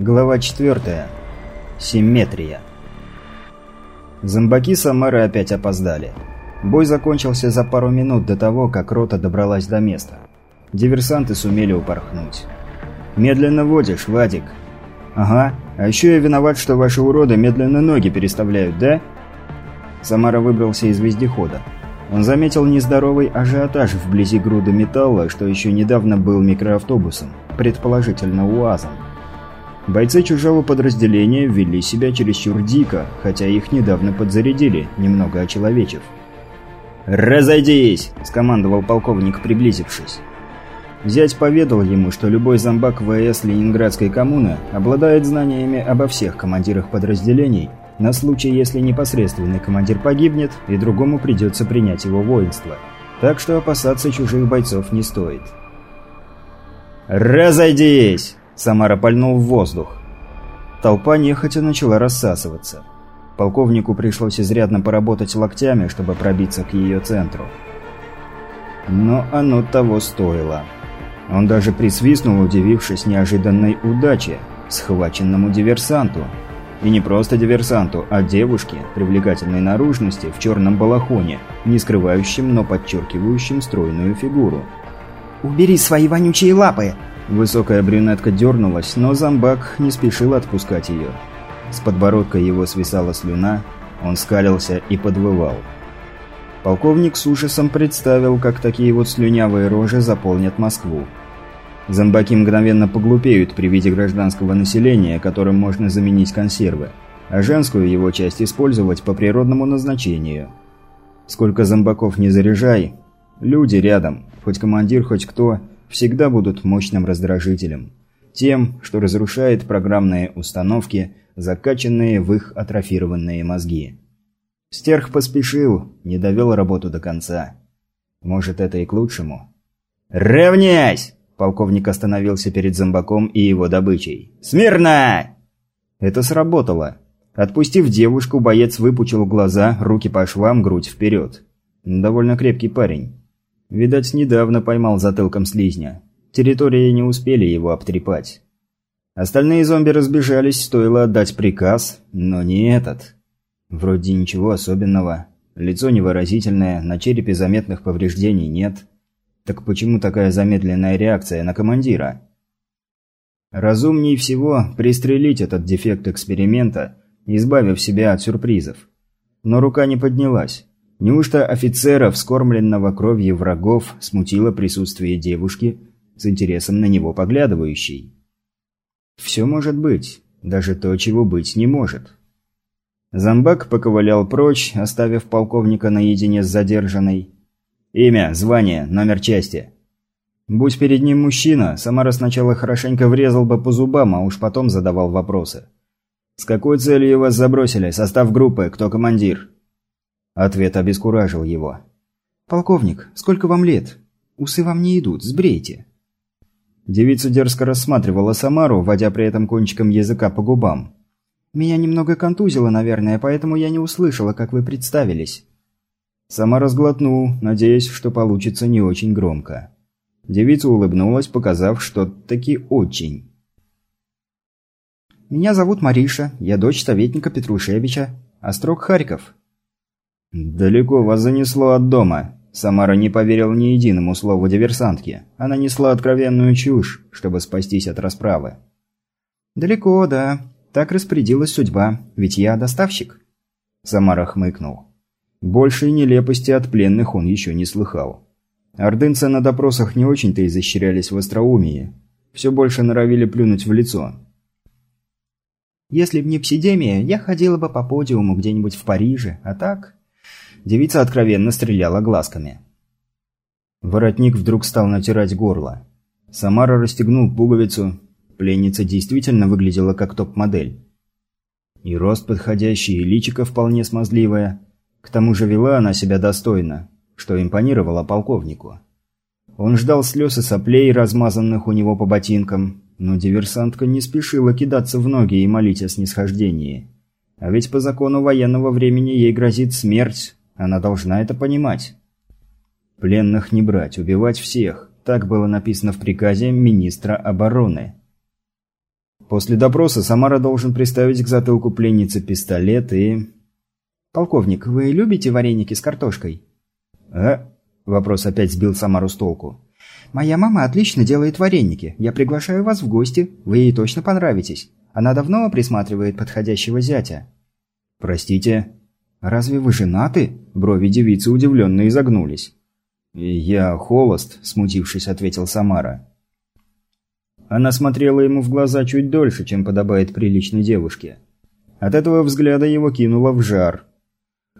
Глава 4. Симметрия. Зомбаки Самары опять опоздали. Бой закончился за пару минут до того, как рота добралась до места. Диверсанты сумели упорхнуть. «Медленно водишь, Вадик». «Ага, а еще я виноват, что ваши уроды медленно ноги переставляют, да?» Самара выбрался из вездехода. Он заметил нездоровый ажиотаж вблизи груды металла, что еще недавно был микроавтобусом, предположительно УАЗом. Бойцы чужого подразделения вели себя чересчур дико, хотя их недавно подзарядили, немного очеловечив. «Разойдись!» – скомандовал полковник, приблизившись. Зять поведал ему, что любой зомбак ВС Ленинградской коммуны обладает знаниями обо всех командирах подразделений, на случай, если непосредственный командир погибнет, и другому придется принять его воинство. Так что опасаться чужих бойцов не стоит. «Разойдись!» Самара пальнул в воздух. Толпа нехотя начала рассасываться. Полковнику пришлось изрядно поработать локтями, чтобы пробиться к ее центру. Но оно того стоило. Он даже присвистнул, удивившись неожиданной удаче, схваченному диверсанту. И не просто диверсанту, а девушке привлекательной наружности в черном балахоне, не скрывающем, но подчеркивающем стройную фигуру. «Убери свои вонючие лапы!» Высокая брюнетка дернулась, но зомбак не спешил отпускать ее. С подбородка его свисала слюна, он скалился и подвывал. Полковник с ужасом представил, как такие вот слюнявые рожи заполнят Москву. Зомбаки мгновенно поглупеют при виде гражданского населения, которым можно заменить консервы, а женскую его часть использовать по природному назначению. Сколько зомбаков не заряжай, люди рядом, хоть командир, хоть кто – всегда будут мощным раздражителем. Тем, что разрушает программные установки, закачанные в их атрофированные мозги. Стерх поспешил, не довел работу до конца. Может, это и к лучшему. «Равняйсь!» Полковник остановился перед зомбаком и его добычей. «Смирно!» Это сработало. Отпустив девушку, боец выпучил глаза, руки по швам, грудь вперед. Довольно крепкий парень. Видать, недавно поймал затылком слизня. Территории не успели его обтрепать. Остальные зомби разбежались, стоило отдать приказ, но не этот. Вроде ничего особенного. Лицо невыразительное, на черепе заметных повреждений нет. Так почему такая замедленная реакция на командира? Разумнее всего пристрелить этот дефект эксперимента, избавив себя от сюрпризов. Но рука не поднялась. Неужто офицера, вскормленного кровью врагов, смутило присутствие девушки, с интересом на него поглядывающей? Все может быть, даже то, чего быть не может. Зомбак поковылял прочь, оставив полковника наедине с задержанной. Имя, звание, номер части. Будь перед ним мужчина, Самара сначала хорошенько врезал бы по зубам, а уж потом задавал вопросы. «С какой целью вас забросили? Состав группы? Кто командир?» Ответ обескуражил его. «Полковник, сколько вам лет? Усы вам не идут, сбрейте». Девица дерзко рассматривала Самару, водя при этом кончиком языка по губам. «Меня немного контузило, наверное, поэтому я не услышала, как вы представились». Самара сглотнул, надеясь, что получится не очень громко. Девица улыбнулась, показав, что таки очень. «Меня зовут Мариша, я дочь советника Петрушевича, Острог Харьков». «Далеко вас занесло от дома». Самара не поверил ни единому слову диверсантки. Она несла откровенную чушь, чтобы спастись от расправы. «Далеко, да. Так распорядилась судьба. Ведь я доставщик». Самара хмыкнул. Большей нелепости от пленных он еще не слыхал. Ордынцы на допросах не очень-то изощрялись в остроумии. Все больше норовили плюнуть в лицо. «Если б не псидемия, я ходила бы по подиуму где-нибудь в Париже, а так...» Девица откровенно стреляла глазками. Воротник вдруг стал натирать горло. Самара расстегнул пуговицу. Пленница действительно выглядела как топ-модель. И рост подходящий, и личико вполне смазливое. К тому же вела она себя достойно, что импонировало полковнику. Он ждал слез и соплей, размазанных у него по ботинкам, но диверсантка не спешила кидаться в ноги и молить о снисхождении. А ведь по закону военного времени ей грозит смерть, она должна это понимать. Пленных не брать, убивать всех. Так было написано в приказе министра обороны. После допроса Самара должен приставить к затылку пленницы пистолет и... «Полковник, вы любите вареники с картошкой?» «А?» Вопрос опять сбил Самару с толку. «Моя мама отлично делает вареники. Я приглашаю вас в гости. Вы ей точно понравитесь. Она давно присматривает подходящего зятя». «Простите?» «Разве вы женаты?» Брови девицы удивленно изогнулись. «Я холост», – смутившись, ответил Самара. Она смотрела ему в глаза чуть дольше, чем подобает приличной девушке. От этого взгляда его кинуло в жар.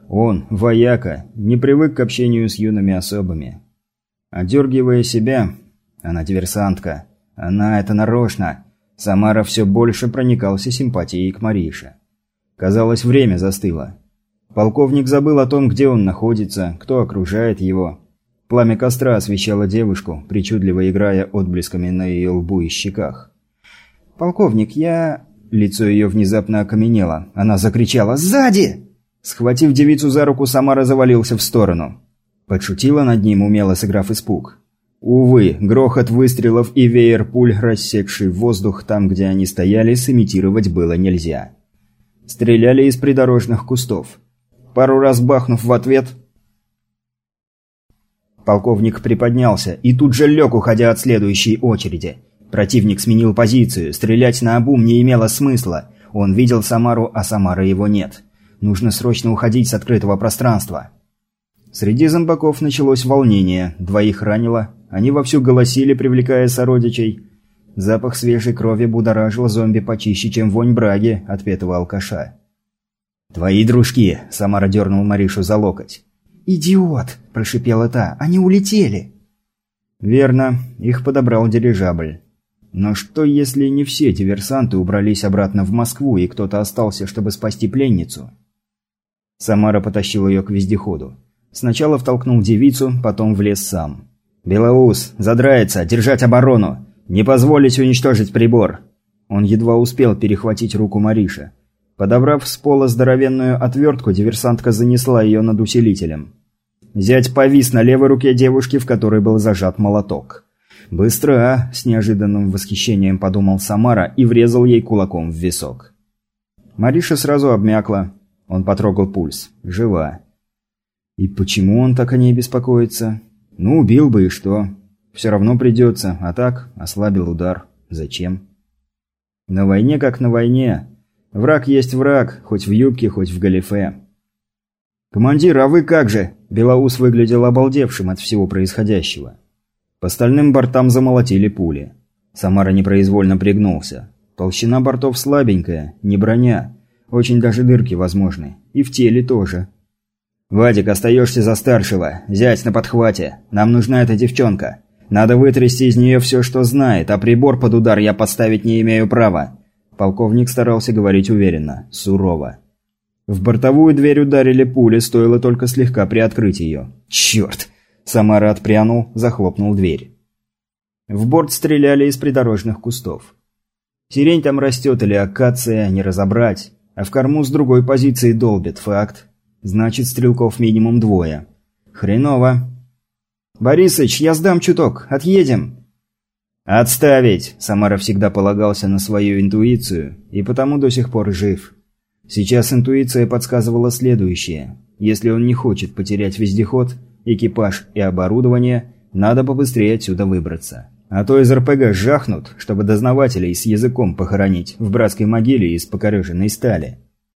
Он, вояка, не привык к общению с юными особами. Одергивая себя, она диверсантка, она это нарочно, Самара все больше проникался симпатией к Марише. Казалось, время застыло. Полковник забыл о том, где он находится, кто окружает его. Пламя костра освещало девушку, причудливо играя отблесками на ее лбу и щеках. «Полковник, я...» Лицо ее внезапно окаменело. Она закричала «Сзади!» Схватив девицу за руку, Самара завалился в сторону. Подшутила над ним, умело сыграв испуг. Увы, грохот выстрелов и веер пуль, рассекший воздух там, где они стояли, сымитировать было нельзя. Стреляли из придорожных кустов. Пару раз бахнув в ответ, полковник приподнялся и тут же лег, уходя от следующей очереди. Противник сменил позицию, стрелять на обум не имело смысла. Он видел Самару, а Самара его нет. Нужно срочно уходить с открытого пространства. Среди зомбаков началось волнение, двоих ранило, они вовсю голосили, привлекая сородичей. Запах свежей крови будоражил зомби почище, чем вонь браги отпетого алкаша. «Твои дружки!» – Самара дернул Маришу за локоть. «Идиот!» – прошипела та. «Они улетели!» «Верно, их подобрал дирижабль. Но что, если не все диверсанты убрались обратно в Москву, и кто-то остался, чтобы спасти пленницу?» Самара потащил ее к вездеходу. Сначала втолкнул девицу, потом влез сам. «Белоус, задрается, держать оборону! Не позволить уничтожить прибор!» Он едва успел перехватить руку Мариша. Подобрав с пола здоровенную отвертку, диверсантка занесла ее над усилителем. Зять повис на левой руке девушки, в которой был зажат молоток. «Быстро, а?» – с неожиданным восхищением подумал Самара и врезал ей кулаком в висок. Мариша сразу обмякла. Он потрогал пульс. Жива. И почему он так о ней беспокоится? Ну, убил бы и что? Все равно придется, а так ослабил удар. Зачем? На войне как на войне. Враг есть враг, хоть в юбке, хоть в галифе. «Командир, а вы как же?» Белоус выглядел обалдевшим от всего происходящего. По стальным бортам замолотили пули. Самара непроизвольно пригнулся. Толщина бортов слабенькая, не броня. Очень даже дырки возможны. И в теле тоже. «Вадик, остаешься за старшего. Зять на подхвате. Нам нужна эта девчонка. Надо вытрясти из нее все, что знает, а прибор под удар я подставить не имею права. Полковник старался говорить уверенно, сурово. В бортовую дверь ударили пули, стоило только слегка приоткрыть ее. «Черт!» Самара отпрянул, захлопнул дверь. В борт стреляли из придорожных кустов. Сирень там растет или акация, не разобрать. А в корму с другой позиции долбит, факт. Значит, стрелков минимум двое. Хреново. «Борисыч, я сдам чуток, отъедем!» «Отставить!» Самара всегда полагался на свою интуицию, и потому до сих пор жив. Сейчас интуиция подсказывала следующее. Если он не хочет потерять вездеход, экипаж и оборудование, надо побыстрее отсюда выбраться. А то из РПГ жахнут, чтобы дознавателей с языком похоронить в братской могиле из покореженной стали.